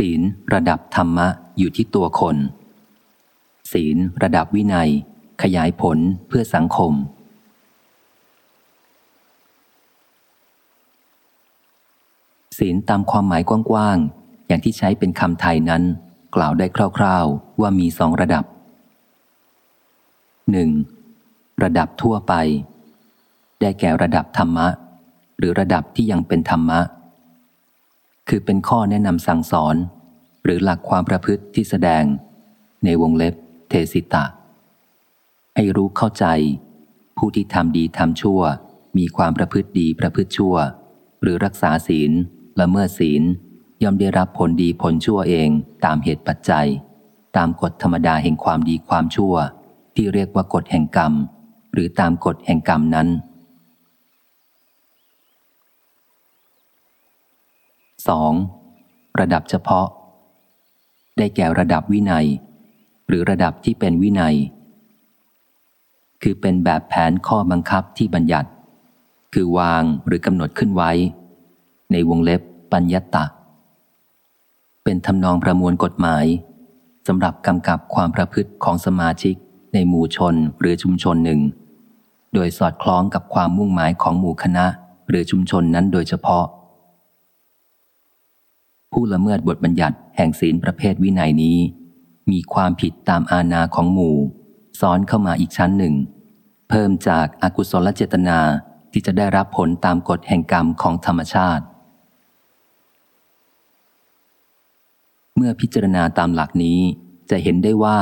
ศีลระดับธรรมะอยู่ที่ตัวคน ศีลระดับวินัย ขยายผลเพื่อสังคม ศีลตามความหมายกว้างๆ อย่างที่ใช้เป็นคำไทยนั้น กล่าวได้คร่าวๆ ว่ามีสองระดับ 1. ระดับทั่วไป ได้แก่ระดับธรรมะ หรือระดับที่ยังเป็นธรรมะคือเป็นข้อแนะนำสั่งสอน หรือหลักความประพฤติที่แสดง ในวงเล็บ เทสิตะ ให้รู้เข้าใจ ผู้ที่ทำดีทำชั่ว มีความประพฤติดีประพฤติชั่ว หรือรักษาศีลละเมิดศีล ย่อมได้รับผลดีผลชั่วเองตามเหตุปัจจัย ตามกฎธรรมดาแห่งความดีความชั่ว ที่เรียกว่ากฎแห่งกรรม หรือตามกฎแห่งกรรมนั้น 2. ระดับเฉพาะ ได้แก่ระดับวินัย หรือระดับที่เป็นวินัย คือเป็นแบบแผนข้อบังคับที่บัญญัติ คือวางหรือกำหนดขึ้นไว้ ในวงเล็บปัญญตะ เป็นทำนองประมวลกฎหมายสำหรับกำกับความประพฤติของสมาชิก ในหมู่ชนหรือชุมชนหนึ่ง โดยสอดคล้องกับความมุ่งหมายของหมู่คณะ หรือชุมชนนั้นโดยเฉพาะ ผู้ละเมิดบทบัญญัติแห่งศีลประเภทวินัยนี้ มีความผิดตามอาณาของหมู่ ซ้อนเข้ามาอีกชั้นหนึ่ง เพิ่มจากอากุศลเจตนาที่จะได้รับผลตามกฎแห่งกรรมของธรรมชาติ เมื่อพิจารณาตามหลักนี้จะเห็นได้ว่า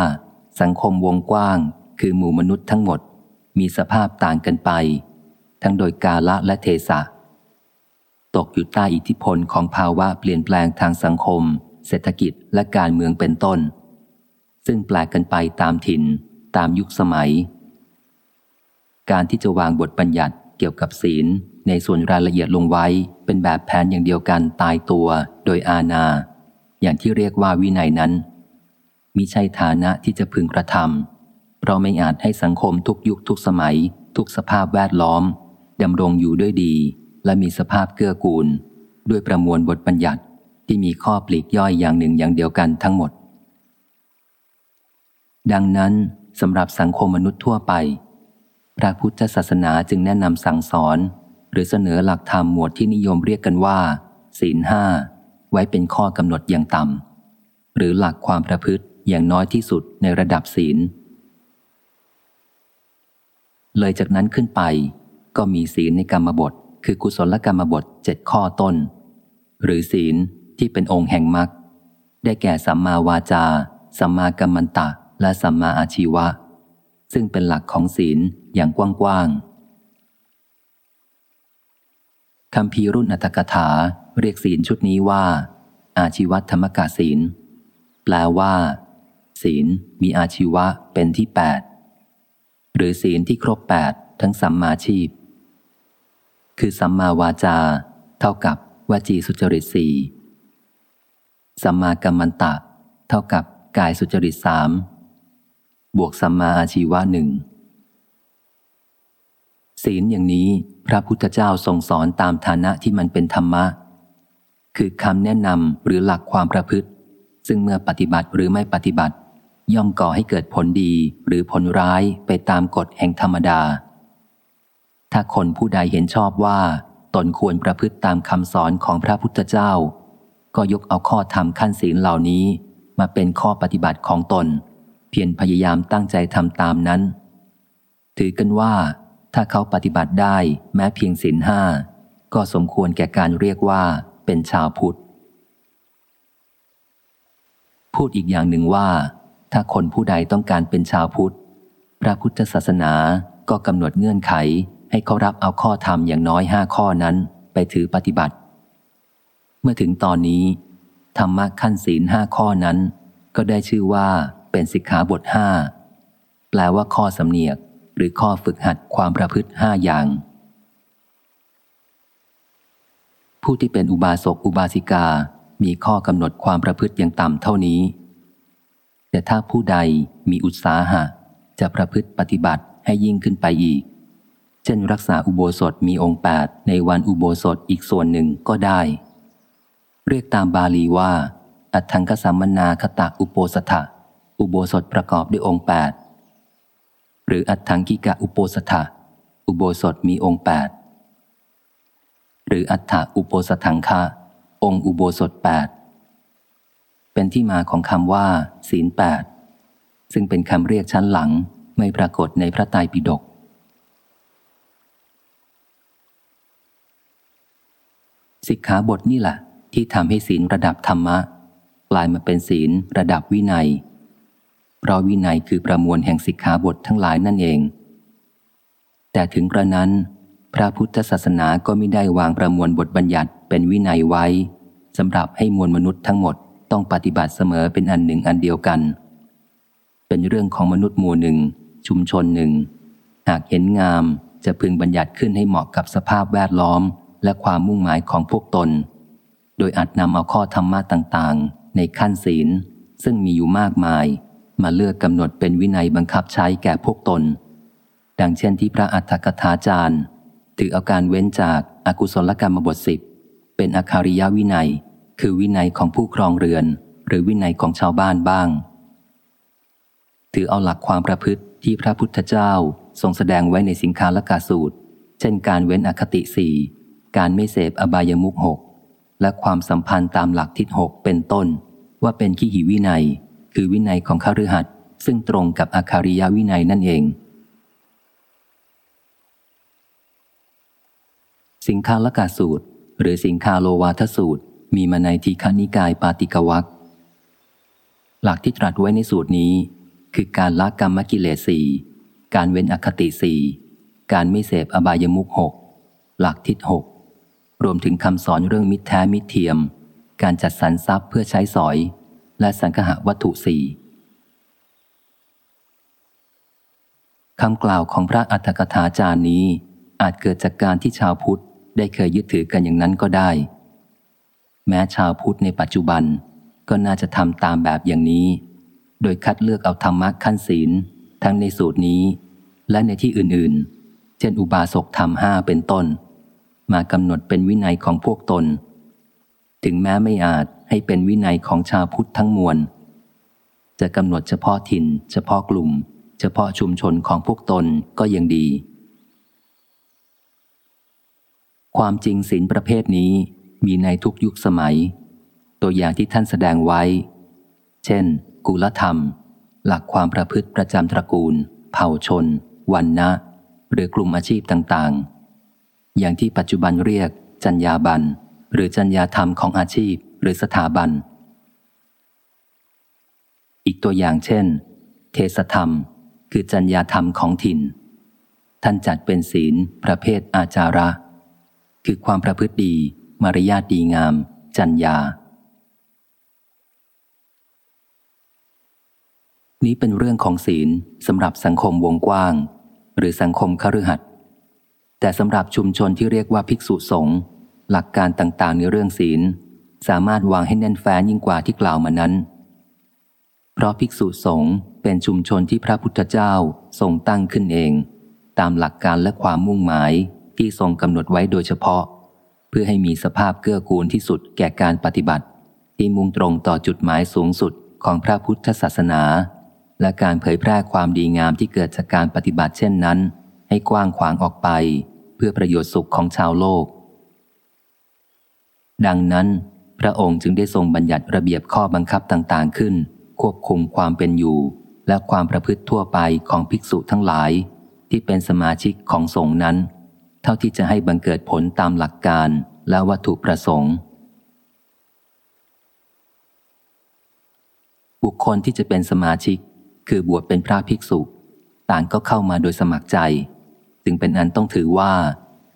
สังคมวงกว้าง คือหมู่มนุษย์ทั้งหมด มีสภาพต่างกันไป ทั้งโดยกาละและเทศะ ตกอยู่ใต้อิทธิพลของภาวะเปลี่ยนแปลงทางสังคม เศรษฐกิจและการเมืองเป็นต้น ซึ่งแปลกกันไปตามถิ่น ตามยุคสมัย การที่จะวางบทบัญญัติเกี่ยวกับศีลในส่วนรายละเอียดลงไว้เป็นแบบแผนอย่างเดียวกันตายตัวโดยอาณาอย่างที่เรียกว่าวินัยนั้นมิใช่ฐานะที่จะพึงกระทำเราไม่อาจให้สังคมทุกยุคทุกสมัย ทุกสภาพแวดล้อมดำรงอยู่ด้วยดี และมีสภาพเกื้อกูล ด้วยประมวลบทบัญญัติที่มีข้อปลีกย่อยอย่างหนึ่งอย่างเดียวกันทั้งหมด ดังนั้นสำหรับสังคมมนุษย์ทั่วไป พระพุทธศาสนาจึงแนะนำสั่งสอน หรือเสนอหลักธรรมหมวดที่นิยมเรียกกันว่า ศีลห้าไว้เป็นข้อกำหนดอย่างต่ำหรือหลักความประพฤติอย่างน้อยที่สุดในระดับศีล เลยจากนั้นขึ้นไป ก็มีศีลในกรรมบท คือกุศลกรรมบทเจ็ดข้อต้น หรือศีลที่เป็นองค์แห่งมรรคได้แก่สัมมาวาจา สัมมากัมมันตะ และสัมมาอาชีวะ ซึ่งเป็นหลักของศีลอย่างกว้างๆคำพีรุ่นอัตถกถาเรียกศีลชุดนี้ว่า อาชีวธรรมกาศีล แปลว่า ศีลมีอาชีวะเป็นที่แปดหรือศีลที่ครบแปดทั้งสัมมาชีพ คือสัมมาวาจา เท่ากับวจีสุจริตสี่สัมมากัมมันตะ เท่ากับกายสุจริตสามบวกสัมมาอาชีวะหนึ่งศีลอย่างนี้พระพุทธเจ้าทรงสอนตามฐานะที่มันเป็นธรรมะ คือคำแนะนำหรือหลักความประพฤติ ซึ่งเมื่อปฏิบัติหรือไม่ปฏิบัติ ย่อมก่อให้เกิดผลดีหรือผลร้ายไปตามกฎแห่งธรรมดา ถ้าคนผู้ใดเห็นชอบว่า ตนควรประพฤติตามคำสอนของพระพุทธเจ้า ก็ยกเอาข้อธรรมขั้นศีลเหล่านี้ มาเป็นข้อปฏิบัติของตน เพียรพยายามตั้งใจทำตามนั้น ถือกันว่า ถ้าเขาปฏิบัติได้แม้เพียงศีลห้าก็สมควรแก่การเรียกว่าเป็นชาวพุทธ พูดอีกอย่างหนึ่งว่า ถ้าคนผู้ใดต้องการเป็นชาวพุทธ พระพุทธศาสนาก็กำหนดเงื่อนไข ให้เขารับเอาข้อธรรมอย่างน้อยห้าข้อนั้นไปถือปฏิบัติ เมื่อถึงตอนนี้ ธรรมะขั้นศีลห้าข้อนั้น ก็ได้ชื่อว่าเป็นสิกขาบทห้าแปลว่าข้อสำเนียกหรือข้อฝึกหัดความประพฤติห้าอย่าง ผู้ที่เป็นอุบาสกอุบาสิกา มีข้อกำหนดความประพฤติอย่างต่ำเท่านี้ แต่ถ้าผู้ใดมีอุตสาหะ จะประพฤติปฏิบัติให้ยิ่งขึ้นไปอีก ช่นรักษาอุโบสถมีองค์แปดในวันอุโบสถอีกส่วนหนึ่งก็ได้ เรียกตามบาลีว่า อัตถังคสัมมนาคตะอุโปสถะอุโบสถประกอบด้วยองค์แปดหรืออัตถังกิกะอุโปสถะอุโบสถมีองค์แปดหรืออัฏฐอุโปสถังคะองค์อุโบสถแปดเป็นที่มาของคำว่า ศีลแปดซึ่งเป็นคำเรียกชั้นหลังไม่ปรากฏในพระไตรปิฎก สิกขาบทนี่แหละที่ทำให้ศีลระดับธรรมะ กลายมาเป็นศีลระดับวินัย เพราะวินัยคือประมวลแห่งสิกขาบททั้งหลายนั่นเอง แต่ถึงกระนั้น พระพุทธศาสนาก็ไม่ได้วางประมวลบทบัญญัติเป็นวินัยไว้สำหรับให้มวลมนุษย์ทั้งหมดต้องปฏิบัติเสมอเป็นอันหนึ่งอันเดียวกัน เป็นเรื่องของมนุษย์หมู่หนึ่ง ชุมชนหนึ่ง หากเห็นงามจะพึงบัญญัติขึ้นให้เหมาะกับสภาพแวดล้อม และความมุ่งหมายของพวกตน โดยอาจนำเอาข้อธรรมะต่างๆ ในขั้นศีล ซึ่งมีอยู่มากมาย มาเลือกกำหนดเป็นวินัยบังคับใช้แก่พวกตน ดังเช่นที่พระอัฏฐกถาจารย์ ถือเอาการเว้นจากอากุศลกรรมบทสิบเป็นอาคาริยวินัย คือวินัยของผู้ครองเรือน หรือวินัยของชาวบ้านบ้าง ถือเอาหลักความประพฤติที่พระพุทธเจ้าทรงแสดงไว้ในสิงคาลกาสูตร เช่นการเว้นอคติสี่ การไม่เสพอบายมุกหกและความสัมพันธ์ตามหลักทิศหกเป็นต้น ว่าเป็นขี้หิวินัย คือวินัยของข้ารือหัดซึ่งตรงกับอาคาริยวินัยนั่นเอง สิงคาลกาสูตร หรือสิงคาโลวาทสูตร มีมาในทีฆานิกายปาติกวักหลักที่ตรัสไว้ในสูตรนี้ คือการละกรรมกิเลสสีการเว้นอคติสีการไม่เสพอบายมุกหกหลักทิศหก รวมถึงคำสอนเรื่องมิตรแท้มิตรเทียม การจัดสรรทรัพย์เพื่อใช้สอย และสังคหวัตถุสี่คำกล่าวของพระอัฏฐกถาจารย์นี้ อาจเกิดจากการที่ชาวพุทธได้เคยยึดถือกันอย่างนั้นก็ได้ แม้ชาวพุทธในปัจจุบันก็น่าจะทำตามแบบอย่างนี้ โดยคัดเลือกเอาธรรมะขั้นศีล ทั้งในสูตรนี้ และในที่อื่นๆ เช่นอุบาสกธรรมห้าเป็นต้น มากำหนดเป็นวินัยของพวกตน ถึงแม้ไม่อาจให้เป็นวินัยของชาวพุทธทั้งมวล จะกำหนดเฉพาะถิ่น เฉพาะกลุ่ม เฉพาะชุมชนของพวกตนก็ยังดี ความจริงศีลประเภทนี้มีในทุกยุคสมัย ตัวอย่างที่ท่านแสดงไว้ เช่น กุลธรรม หลักความประพฤติประจำตระกูล เผ่าชน วันนะ หรือกลุ่มอาชีพต่างๆ อย่างที่ปัจจุบันเรียก จัญญาบัน หรือจัญญาธรรมของอาชีพ หรือสถาบัน อีกตัวอย่างเช่น เทศธรรม คือจัญญาธรรมของถิ่น ท่านจัดเป็นศีล ประเภทอาจาระ คือความประพฤติดี มารยาทดีงาม จัญญา นี้เป็นเรื่องของศีลสำหรับสังคมวงกว้าง หรือสังคมคฤหัสถ์ แต่สำหรับชุมชนที่เรียกว่าภิกษุสงฆ์หลักการต่างๆในเรื่องศีล สามารถวางให้แน่นแฟ้นยิ่งกว่าที่กล่าวมานั้น เพราะภิกษุสงฆ์เป็นชุมชนที่พระพุทธเจ้าทรงตั้งขึ้นเอง ตามหลักการและความมุ่งหมายที่ทรงกำหนดไว้โดยเฉพาะ เพื่อให้มีสภาพเกื้อกูลที่สุดแก่การปฏิบัติ ที่มุ่งตรงต่อจุดหมายสูงสุดของพระพุทธศาสนา และการเผยแพร่ความดีงามที่เกิดจากการปฏิบัติเช่นนั้น ให้กว้างขวางออกไป เพื่อประโยชน์สุขของชาวโลก ดังนั้น พระองค์จึงได้ทรงบัญญัติระเบียบข้อบังคับต่างๆขึ้น ควบคุมความเป็นอยู่ และความประพฤติทั่วไปของภิกษุทั้งหลาย ที่เป็นสมาชิกของสงฆ์นั้น เท่าที่จะให้บังเกิดผลตามหลักการและวัตถุประสงค์บุคคลที่จะเป็นสมาชิก คือบวชเป็นพระภิกษุ ต่างก็เข้ามาโดยสมัครใจ จึงเป็นอันต้องถือว่า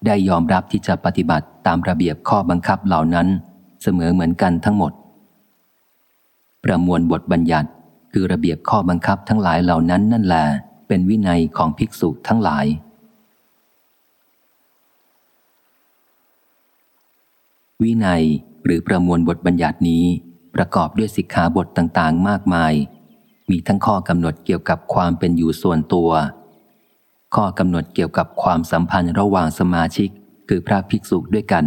ได้ยอมรับที่จะปฏิบัติตามระเบียบข้อบังคับเหล่านั้น เสมอเหมือนกันทั้งหมด ประมวลบทบัญญัติคือระเบียบข้อบังคับทั้งหลายเหล่านั้นนั่นแหละเป็นวินัยของภิกษุทั้งหลาย วินัยหรือประมวลบทบัญญัตินี้ ประกอบด้วยสิกขาบทต่างๆ มากมาย มีทั้งข้อกำหนดเกี่ยวกับความเป็นอยู่ส่วนตัว ข้อกำหนดเกี่ยวกับความสัมพันธ์ระหว่างสมาชิก คือพระภิกษุด้วยกัน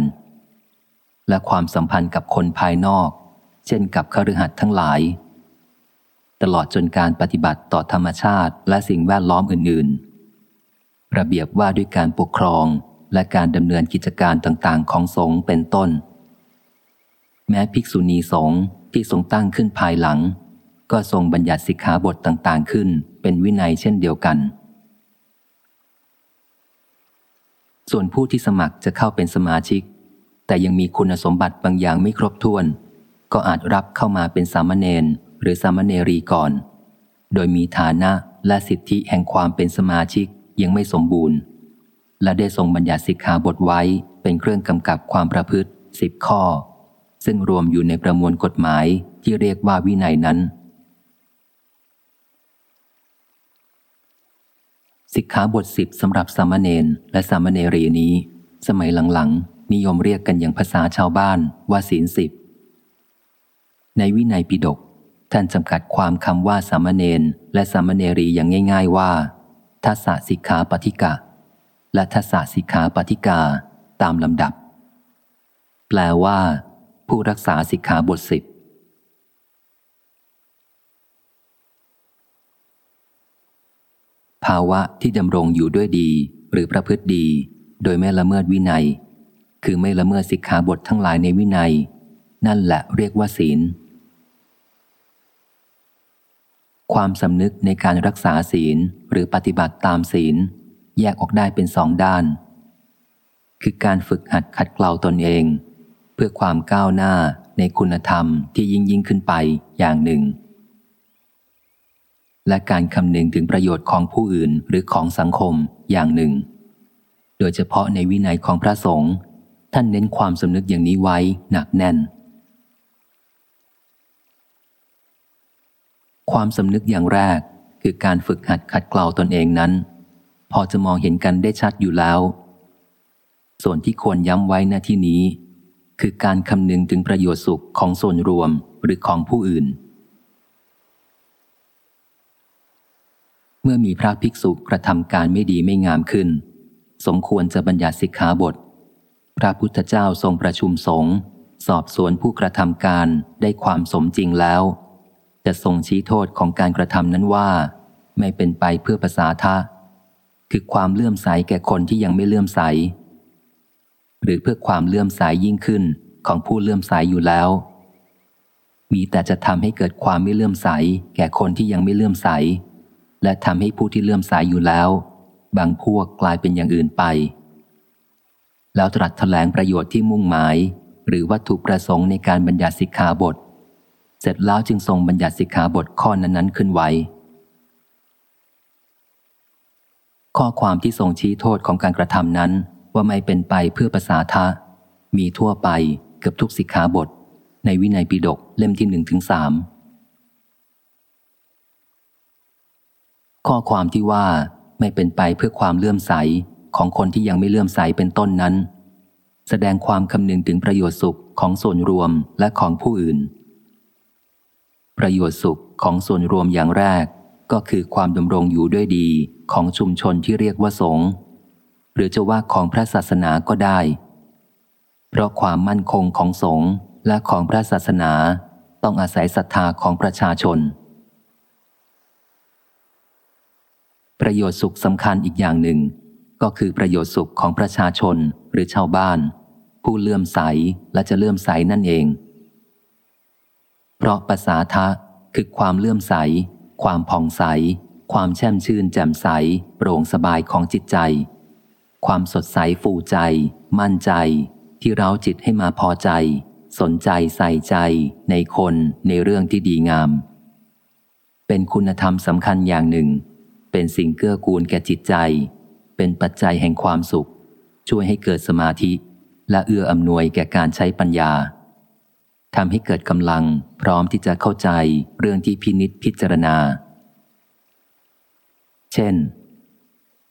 และความสัมพันธ์กับคนภายนอก เช่นกับคฤหัสถ์ทั้งหลาย ตลอดจนการปฏิบัติต่อธรรมชาติและสิ่งแวดล้อมอื่นๆ ระเบียบว่าด้วยการปกครองและการดำเนินกิจการต่างๆ ของสงฆ์เป็นต้น แม้ภิกษุณีสงฆ์ที่ทรงตั้งขึ้นภายหลัง ก็ทรงบัญญัติสิกขาบทต่างๆขึ้น เป็นวินัยเช่นเดียวกัน ส่วนผู้ที่สมัครจะเข้าเป็นสมาชิก แต่ยังมีคุณสมบัติบางอย่างไม่ครบถ้วน ก็อาจรับเข้ามาเป็นสามเณรหรือสามเณรีก่อน โดยมีฐานะและสิทธิแห่งความเป็นสมาชิกยังไม่สมบูรณ์ และได้ทรงบัญญัติสิกขาบทไว้เป็นเครื่องกำกับความประพฤติสิบข้อ ซึ่งรวมอยู่ในประมวลกฎหมายที่เรียกว่าวินัยนั้น สิกขาบทสิบสำหรับสามเณรและสามเณรีนี้ สมัยหลังๆ นิยมเรียกกันอย่างภาษาชาวบ้านว่าศีลสิบ ในวินัยปิฎกท่านจำกัดความคำว่าสามเณรและสามเณรีอย่างง่าย ๆว่าทัศสิกขาปฏิกะ และทัศสิกขาปฏิกาตามลำดับ แปลว่า ผู้รักษาสิกขาบทสิบ ภาวะที่ดำรงอยู่ด้วยดี หรือประพฤติดี โดยไม่ละเมิดวินัย คือไม่ละเมิดสิกขาบททั้งหลายในวินัย นั่นแหละเรียกว่าศีล ความสำนึกในการรักษาศีลหรือปฏิบัติตามศีล แยกออกได้เป็นสองด้าน คือการฝึกหัดขัดเกลาตนเอง เพื่อความก้าวหน้าในคุณธรรมที่ยิ่งยิ่งขึ้นไปอย่างหนึ่ง และการคำนึงถึงประโยชน์ของผู้อื่นหรือของสังคมอย่างหนึ่ง โดยเฉพาะในวินัยของพระสงฆ์ท่านเน้นความสำนึกอย่างนี้ไว้หนักแน่น ความสำนึกอย่างแรกคือการฝึกหัดขัดเกลาตนเองนั้น พอจะมองเห็นกันได้ชัดอยู่แล้ว ส่วนที่ควรย้ำไว้หน้าที่นี้ คือการคำนึงถึงประโยชน์สุขของส่วนรวมหรือของผู้อื่น เมื่อมีพระภิกษุกระทำการไม่ดีไม่งามขึ้น สมควรจะบัญญัติสิกขาบท พระพุทธเจ้าทรงประชุมสงฆ์สอบสวนผู้กระทำการได้ความสมจริงแล้ว จะทรงชี้โทษของการกระทำนั้นว่า ไม่เป็นไปเพื่อภาษาทะ คือความเลื่อมใสแก่คนที่ยังไม่เลื่อมใส หรือเพื่อความเลื่อมใสยยิ่งขึ้นของผู้เลื่อมใสอยู่แล้ว มีแต่จะทำให้เกิดความไม่เลื่อมใสแก่คนที่ยังไม่เลื่อมใส และทำให้ผู้ที่เลื่อมใสยอยู่แล้ว บางพวกกลายเป็นอย่างอื่นไป แล้วตรัสแถลงประโยชน์ที่มุ่งหมาย หรือวัตถุประสงค์ในการบัญญัติสิกขาบท เสร็จแล้วจึงทรงบัญญัติสิกขาบทข้อนั้นๆ ขึ้นไว้ ข้อความที่ทรงชี้โทษของการกระทำนั้นว่าไม่เป็นไปเพื่อภาษาทะ มีทั่วไปเกือบทุกสิกขาบท ในวินัยปิฎกเล่มที่หนึ่งถึงสาม ข้อความที่ว่าไม่เป็นไปเพื่อความเลื่อมใสของคนที่ยังไม่เลื่อมใสเป็นต้นนั้น แสดงความคำนึงถึงประโยชน์สุขของส่วนรวมและของผู้อื่น ประโยชน์สุขของส่วนรวมอย่างแรก ก็คือความดำรงอยู่ด้วยดีของชุมชนที่เรียกว่าสงฆ์หรือจะว่าของพระศาสนาก็ได้ เพราะความมั่นคงของสงฆ์และของพระศาสนาต้องอาศัยศรัทธาของประชาชน ประโยชน์สุขสำคัญอีกอย่างหนึ่ง ก็คือประโยชน์สุขของประชาชนหรือชาวบ้าน ผู้เลื่อมใสและจะเลื่อมใสนั่นเอง เพราะภาษาทะคือความเลื่อมใส ความผ่องใส ความแช่มชื่นแจ่มใส โปร่งสบายของจิตใจ ความสดใสฟูใจ มั่นใจ ที่เราจิตให้มาพอใจ สนใจใส่ใจ ในคนในเรื่องที่ดีงาม เป็นคุณธรรมสำคัญอย่างหนึ่ง เป็นสิ่งเกื้อกูลแก่จิตใจ เป็นปัจจัยแห่งความสุข ช่วยให้เกิดสมาธิ และเอื้ออำนวยแก่การใช้ปัญญาทำให้เกิดกำลังพร้อมที่จะเข้าใจเรื่องที่พินิษพิจารณา เช่น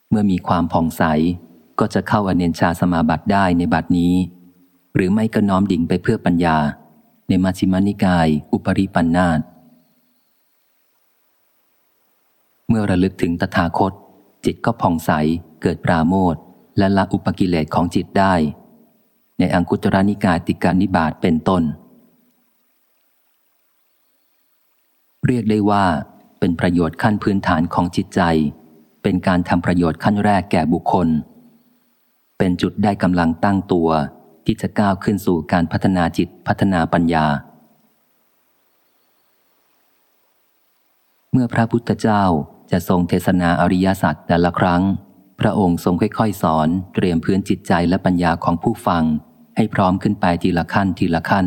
เมื่อมีความผ่องใสก็จะเข้าอเนนชาสมาบัติได้ในบัดนี้ หรือไม่ก็น้อมดิ่งไปเพื่อปัญญา ในมัชฌิมานิกาย อุปริปันธาต เมื่อระลึกถึงตถาคต จิตก็ผ่องใสเกิดปราโมทและละอุปกิเลสของจิตได้ ในอังคุตรนิกายติการนิบาตเป็นต้น เรียกได้ว่า เป็นประโยชน์ขั้นพื้นฐานของจิตใจ เป็นการทำประโยชน์ขั้นแรกแก่บุคคล เป็นจุดได้กำลังตั้งตัว ที่จะก้าวขึ้นสู่การพัฒนาจิตพัฒนาปัญญา เมื่อพระพุทธเจ้า จะทรงเทศนาอริยสัจแต่ละครั้ง พระองค์ทรงค่อยๆ สอนเตรียมพื้นจิตใจและปัญญาของผู้ฟัง ให้พร้อมขึ้นไปทีละขั้นทีละขั้น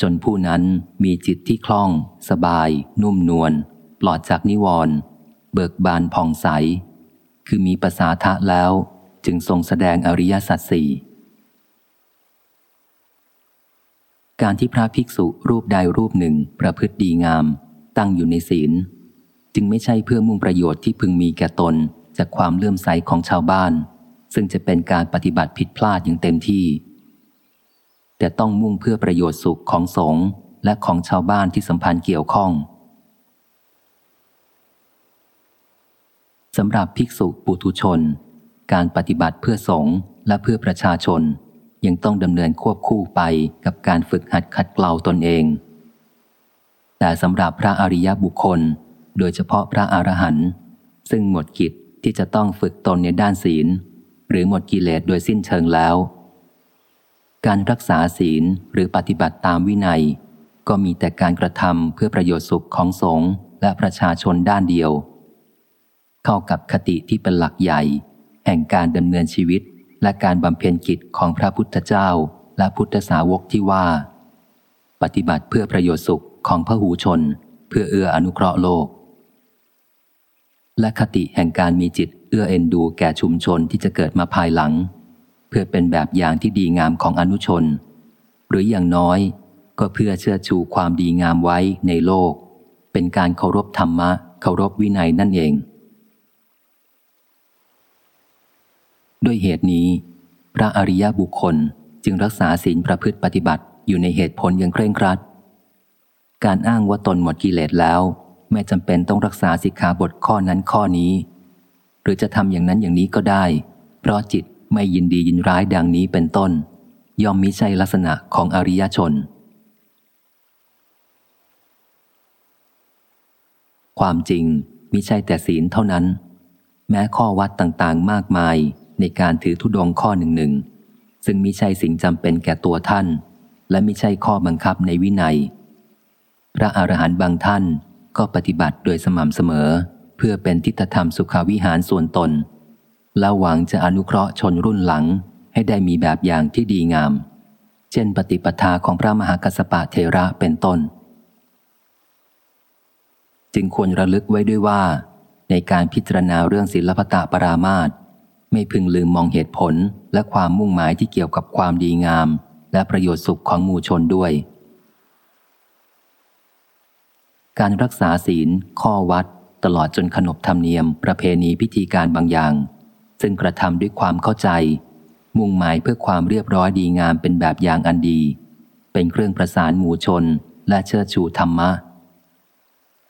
จนผู้นั้นมีจิตที่คล่อง สบาย นุ่มนวลปลอดจากนิวรณ์เบิกบานผ่องใส คือมีภาษาทะแล้วจึงทรงแสดงอริยสัจสี่การที่พระภิกษุรูปใดรูปหนึ่งประพฤติดีงาม ตั้งอยู่ในศีล จึงไม่ใช่เพื่อมุ่งประโยชน์ที่พึงมีแก่ตน จากความเลื่อมใสของชาวบ้าน ซึ่งจะเป็นการปฏิบัติผิดพลาดอย่างเต็มที่ แต่ต้องมุ่งเพื่อประโยชน์สุขของสงฆ์และของชาวบ้านที่สัมพันธ์เกี่ยวข้องสำหรับภิกษุปุถุชน การปฏิบัติเพื่อสงฆ์และเพื่อประชาชน ยังต้องดำเนินควบคู่ไปกับการฝึกหัดขัดเกลาตนเอง แต่สำหรับพระอริยบุคคล โดยเฉพาะพระอรหันต์ซึ่งหมดกิจที่จะต้องฝึกตนในด้านศีล หรือหมดกิเลสโดยสิ้นเชิงแล้ว การรักษาศีลหรือปฏิบัติตามวินัย ก็มีแต่การกระทำเพื่อประโยชน์สุขของสงฆ์และประชาชนด้านเดียว เข้ากับคติที่เป็นหลักใหญ่ แห่งการดำเนินชีวิต และการบำเพ็ญกิจของพระพุทธเจ้า และพุทธสาวกที่ว่า ปฏิบัติเพื่อประโยชน์สุขของพระหูชน เพื่อเอื้ออนุเคราะห์โลก และคติแห่งการมีจิตเอื้อเอ็นดูแก่ชุมชนที่จะเกิดมาภายหลัง เพื่อเป็นแบบอย่างที่ดีงามของอนุชน หรืออย่างน้อยก็เพื่อเชื่อชูความดีงามไว้ในโลก เป็นการเคารพธรรมะ เคารพวินัยนั่นเอง ด้วยเหตุนี้ พระอริยบุคคลจึงรักษาศีลประพฤติปฏิบัติอยู่ในเหตุผลอย่างเคร่งครัด การอ้างว่าตนหมดกิเลสแล้ว ไม่จำเป็นต้องรักษาสิกขาบทข้อนั้นข้อนี้ หรือจะทำอย่างนั้นอย่างนี้ก็ได้ เพราะจิตไม่ยินดียินร้ายดังนี้เป็นต้น ย่อมมิใช่ลักษณะของอริยชน ความจริงมิใช่แต่ศีลเท่านั้น แม้ข้อวัดต่างๆมากมายในการถือธุดงข้อหนึ่งหนึ่งซึ่งมิใช่สิ่งจำเป็นแก่ตัวท่าน และมิใช่ข้อบังคับในวินัย พระอรหันต์บางท่าน ก็ปฏิบัติโดยสม่ำเสมอ เพื่อเป็นทิฏฐธรรมสุขาวิหารส่วนตน และหวังจะอนุเคราะห์ชนรุ่นหลังให้ได้มีแบบอย่างที่ดีงาม เช่นปฏิปทาของพระมหากัสปะเทระเป็นต้น จึงควรระลึกไว้ด้วยว่า ในการพิจารณาเรื่องศิลปตะปรามาตไม่พึงลืมมองเหตุผลและความมุ่งหมายที่เกี่ยวกับความดีงาม และประโยชน์สุขของหมู่ชนด้วย การรักษาศีล ข้อวัด ตลอดจนขนบธรรมเนียม ประเพณีพิธีการบางอย่าง ซึ่งกระทำด้วยความเข้าใจ มุ่งหมายเพื่อความเรียบร้อยดีงามเป็นแบบอย่างอันดี เป็นเครื่องประสานหมู่ชน และเชิดชูธรรมะ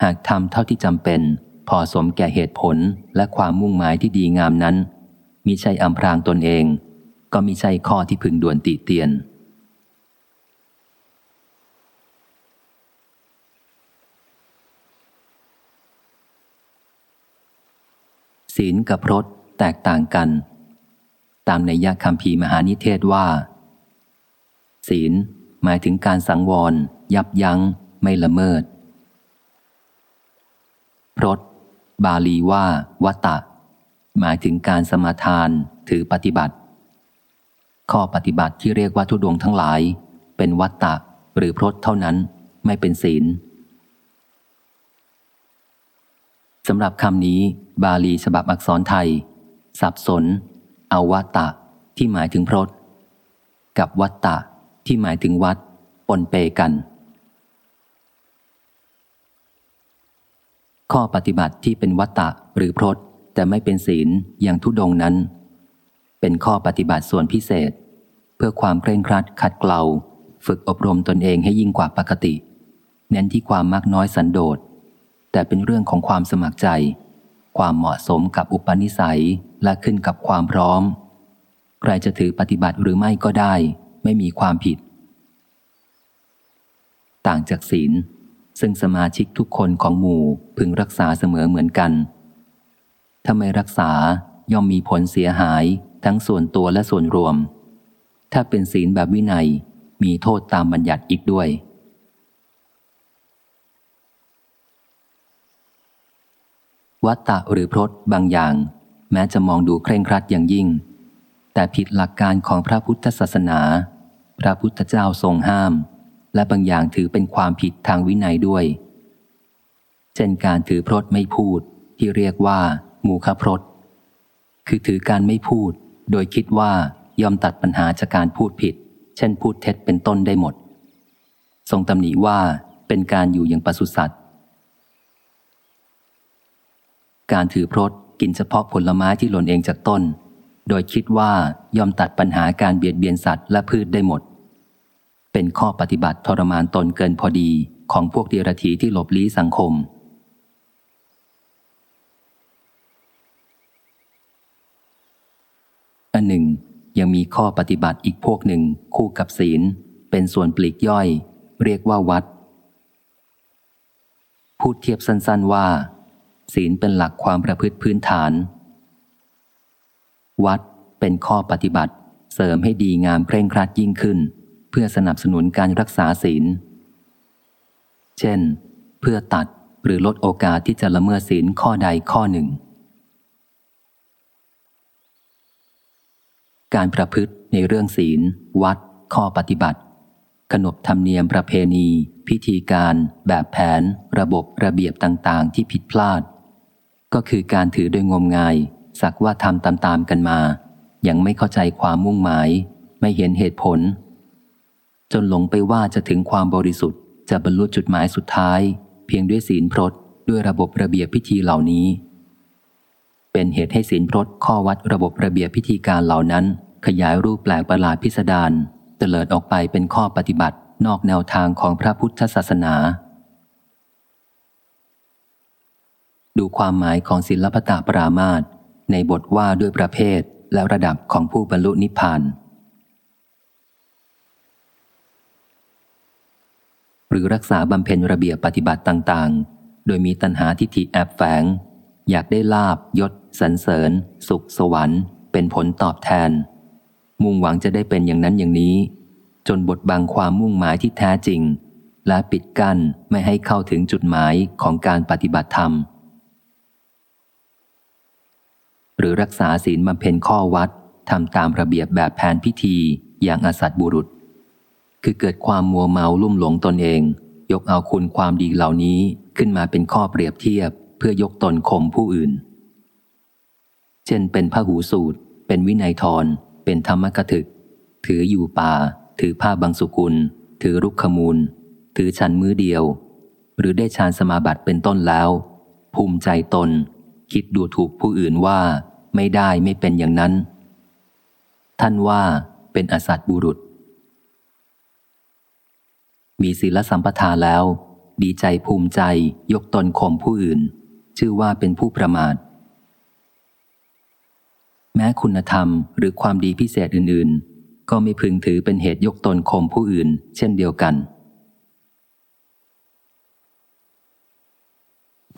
หากทำเท่าที่จำเป็น พอสมแก่เหตุผลและความมุ่งหมายที่ดีงามนั้นมิใช่อำพรางตนเอง ก็มิใช่ข้อที่พึงด่วนติเตียน ศีลกับรสแตกต่างกัน ตามในยาคำพีมหานิเทศว่า ศีลหมายถึงการสังวร ยับยัง้ง ไม่ละเมิดพรตบาลีว่าวัตตะ หมายถึงการสมาทาน ถือปฏิบัติ ข้อปฏิบัติที่เรียกว่าทุดวงทั้งหลาย เป็นวัตตะหรือพรตเท่านั้น ไม่เป็นศีล สำหรับคำนี้ บาลีฉบับอักษรไทย สับสน อวัตตะ ที่หมายถึงพรตกับวัตตะ ที่หมายถึงวัดปนเปกัน ข้อปฏิบัติที่เป็นวัตตะหรือพรตแต่ไม่เป็นศีลอย่างทุดงนั้น เป็นข้อปฏิบัติส่วนพิเศษ เพื่อความเคร่งครัดขัดเกลา ฝึกอบรมตนเองให้ยิ่งกว่าปกติ เน้นที่ความมากน้อยสันโดษ แต่เป็นเรื่องของความสมัครใจ ความเหมาะสมกับอุปนิสัยและขึ้นกับความพร้อม ใครจะถือปฏิบัติหรือไม่ก็ได้ ไม่มีความผิด ต่างจากศีล ซึ่งสมาชิกทุกคนของหมู่พึงรักษาเสมอเหมือนกัน ถ้าไม่รักษาย่อมมีผลเสียหายทั้งส่วนตัวและส่วนรวม ถ้าเป็นศีลแบบวินัยมีโทษตามบัญญัติอีกด้วย วัตตะหรือพรตบางอย่าง แม้จะมองดูเคร่งครัดอย่างยิ่ง แต่ผิดหลักการของพระพุทธศาสนา พระพุทธเจ้าทรงห้าม และบางอย่างถือเป็นความผิดทางวินัยด้วย เช่นการถือพรตไม่พูดที่เรียกว่ามูคพรตคือถือการไม่พูด โดยคิดว่ายอมตัดปัญหาจากการพูดผิด เช่นพูดเท็จเป็นต้นได้หมด ทรงตำหนิว่าเป็นการอยู่อย่างปศุสัตว การถือพรตกินเฉพาะผลไม้ที่หล่นเองจากต้น โดยคิดว่ายอมตัดปัญหาการเบียดเบียนสัตว์และพืชได้หมด เป็นข้อปฏิบัติทรมานตนเกินพอดีของพวกเดรัจฉีที่หลบลี้สังคม อันหนึ่ง ยังมีข้อปฏิบัติอีกพวกหนึ่งคู่กับศีล เป็นส่วนปลีกย่อย เรียกว่าวัด พูดเทียบสั้นๆว่า ศีลเป็นหลักความประพฤติพื้นฐาน วัดเป็นข้อปฏิบัติ เสริมให้ดีงามเคร่งครัดยิ่งขึ้น เพื่อสนับสนุนการรักษาศีล เช่น เพื่อตัดหรือลดโอกาสที่จะละเมิดศีลข้อใดข้อหนึ่ง การประพฤติในเรื่องศีล วัด ข้อปฏิบัติ ขนบธรรมเนียมประเพณี พิธีการ แบบแผน ระบบระเบียบต่าง ๆ ที่ผิดพลาด ก็คือการถือโดยงมงาย สักว่าทำตามๆกันมา ยังไม่เข้าใจความมุ่งหมาย ไม่เห็นเหตุผล จนหลงไปว่าจะถึงความบริสุทธิ์ จะบรรลุจุดหมายสุดท้าย เพียงด้วยศีลพรตด้วยระบบระเบียบพิธีเหล่านี้ เป็นเหตุให้ศีลพรตข้อวัดระบบระเบียบพิธีการเหล่านั้น ขยายรูปแปลกประหลาดพิสดารเตลิดออกไปเป็นข้อปฏิบัตินอกแนวทางของพระพุทธศาสนา ดูความหมายของศิลปตาปรามาตในบทว่าด้วยประเภทและระดับของผู้บรรลุนิพพาน หรือรักษาบำเพ็ญระเบียบปฏิบัติต่างๆ โดยมีตัณหาทิฏฐิแอบแฝง อยากได้ลาบยศสรรเสริญ สุขสวรรค์ เป็นผลตอบแทน มุ่งหวังจะได้เป็นอย่างนั้นอย่างนี้ จนบทบังความมุ่งหมายที่แท้จริง และปิดกั้นไม่ให้เข้าถึงจุดหมายของการปฏิบัติธรรม หรือรักษาศีลบำเพ็ญข้อวัดทำตามระเบียบแบบแผนพิธีอย่างอสัตบุรุษ คือเกิดความมัวเมาลุ่มหลงตนเอง ยกเอาคุณความดีเหล่านี้ขึ้นมาเป็นข้อเปรียบเทียบ เพื่อยกตนข่มผู้อื่น เช่นเป็นพระหูสูตร เป็นวินัยทรเป็นธรรมกถึก ถืออยู่ป่า ถือผ้าบางสุกุล ถือรุกขมูล ถือชันมือเดียว หรือได้ฌานสมาบัติเป็นต้นแล้ว ภูมิใจตน คิดดูถูกผู้อื่นว่าไม่ได้ไม่เป็นอย่างนั้น ท่านว่าเป็นอสัตบุรุษ มีศีลสัมปทาแล้ว ดีใจภูมิใจยกตนข่มผู้อื่น ชื่อว่าเป็นผู้ประมาท แม้คุณธรรมหรือความดีพิเศษอื่น ๆ ก็ไม่พึงถือเป็นเหตุยกตนข่มผู้อื่น เช่นเดียวกัน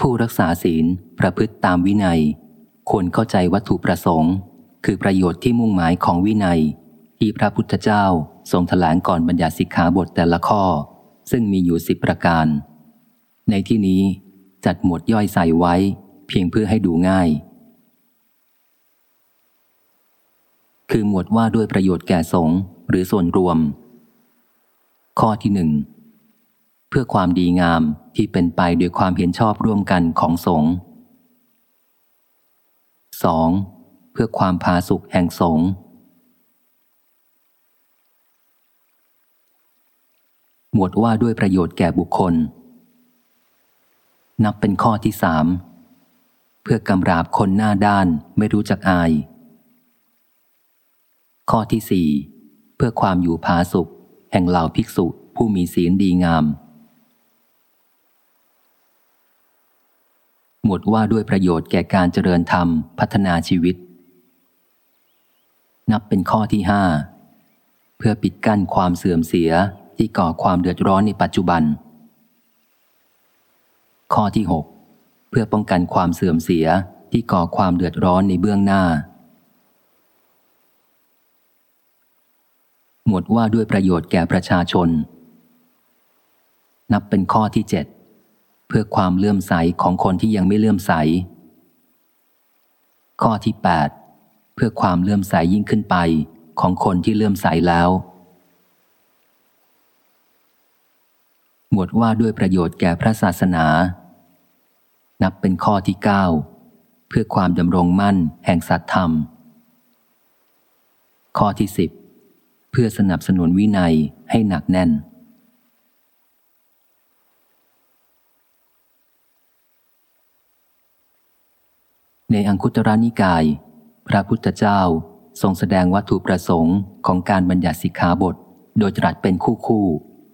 ผู้รักษาศีลประพฤติตามวินัย ควรเข้าใจวัตถุประสงค์ คือประโยชน์ที่มุ่งหมายของวินัย ที่พระพุทธเจ้าทรงถแถลงก่อนบัญญัติสิกขาบทแต่ละข้อ ซึ่งมีอยู่สิบประการ ในที่นี้จัดหมวดย่อยใส่ไว้ เพียงเพื่อให้ดูง่าย คือหมวดว่าด้วยประโยชน์แก่สงฆ์หรือส่วนรวม ข้อที่หนึ่ง เพื่อความดีงามที่เป็นไปโดยความเห็นชอบร่วมกันของสงฆ์สองเพื่อความพาสุขแห่งสงฆ์หมวดว่าด้วยประโยชน์แก่บุคคล นับเป็นข้อที่สามเพื่อกำราบคนหน้าด้านไม่รู้จักอาย ข้อที่สี่เพื่อความอยู่ผาสุข แห่งเหล่าภิกษุผู้มีศีลดีงาม หมวดว่าด้วยประโยชน์แก่การเจริญธรรมพัฒนาชีวิต นับเป็นข้อที่ห้าเพื่อปิดกั้นความเสื่อมเสียที่ก่อความเดือดร้อนในปัจจุบัน ข้อที่ 6 เพื่อป้องกันความเสื่อมเสียที่ก่อความเดือดร้อนในเบื้องหน้า หมวดว่าด้วยประโยชน์แก่ประชาชน นับเป็นข้อที่ 7 เพื่อความเลื่อมใสของคนที่ยังไม่เลื่อมใส ข้อที่ 8 เพื่อความเลื่อมใสยิ่งขึ้นไปของคนที่เลื่อมใสแล้ว หมวดว่าด้วยประโยชน์แก่พระศาสนา นับเป็นข้อที่ 9 เพื่อความดำรงมั่นแห่งสัตธรรม ข้อที่ 10 เพื่อสนับสนุนวินัยให้หนักแน่น ในอังคุตรนิกาย พระพุทธเจ้าทรงแสดงวัตถุประสงค์ของการบัญญัติสิกขาบท โดยตรัสเป็นคู่คู่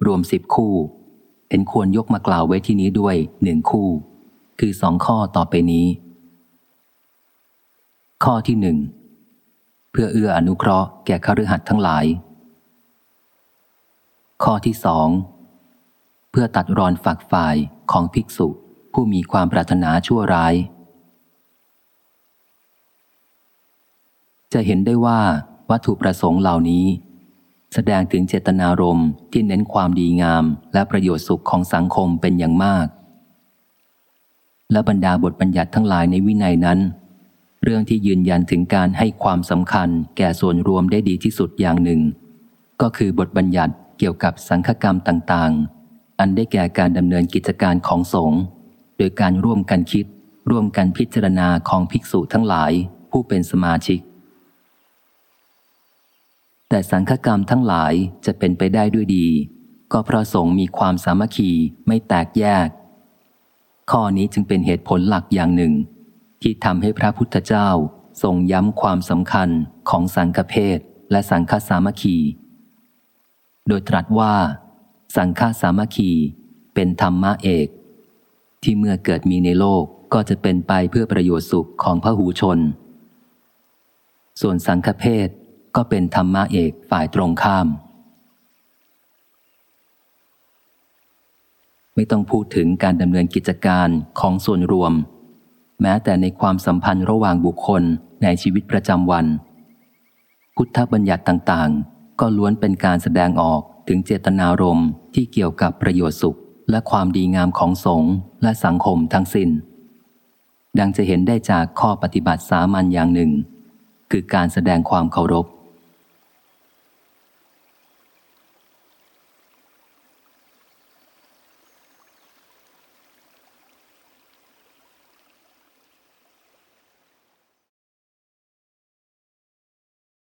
รวมสิบคู่ เห็นควรยกมากล่าวไว้ที่นี้ด้วยหนึ่งคู่ คือสองข้อต่อไปนี้ ข้อที่หนึ่งเพื่อเอื้ออนุเคราะห์แก่ขรือหัดทั้งหลาย ข้อที่สองเพื่อตัดรอนฝักฝ่ายของภิกษุผู้มีความปรารถนาชั่วร้าย จะเห็นได้ว่าวัตถุประสงค์เหล่านี้ แสดงถึงเจตนารมณ์ที่เน้นความดีงามและประโยชน์สุขของสังคมเป็นอย่างมาก และบรรดาบทบัญญัติทั้งหลายในวินัยนั้น เรื่องที่ยืนยันถึงการให้ความสำคัญแก่ส่วนรวมได้ดีที่สุดอย่างหนึ่ง ก็คือบทบัญญัติเกี่ยวกับสังฆกรรมต่างๆ อันได้แก่การดำเนินกิจการของสงฆ์โดยการร่วมกันคิด ร่วมกันพิจารณาของภิกษุทั้งหลายผู้เป็นสมาชิก แต่สังฆกรรมทั้งหลายจะเป็นไปได้ด้วยดี ก็เพราะสงฆ์มีความสามัคคีไม่แตกแยก ข้อนี้จึงเป็นเหตุผลหลักอย่างหนึ่ง ที่ทำให้พระพุทธเจ้าทรงย้ำความสำคัญของสังฆเพศและสังฆสามัคคี โดยตรัสว่า สังฆสามัคคีเป็นธรรมะเอก ที่เมื่อเกิดมีในโลกก็จะเป็นไปเพื่อประโยชน์สุขของพระหูชน ส่วนสังฆเพศ ก็เป็นธรรมะเอกฝ่ายตรงข้าม ไม่ต้องพูดถึงการดำเนินกิจการของส่วนรวม แม้แต่ในความสัมพันธ์ระหว่างบุคคลในชีวิตประจำวัน พุทธบัญญัติต่างๆ ก็ล้วนเป็นการแสดงออกถึงเจตนารมณ์ที่เกี่ยวกับประโยชน์สุข และความดีงามของสงฆ์และสังคมทั้งสิน้น ดังจะเห็นได้จากข้อปฏิบัติสามัญอย่างหนึ่ง คือการแสดงความเคารพ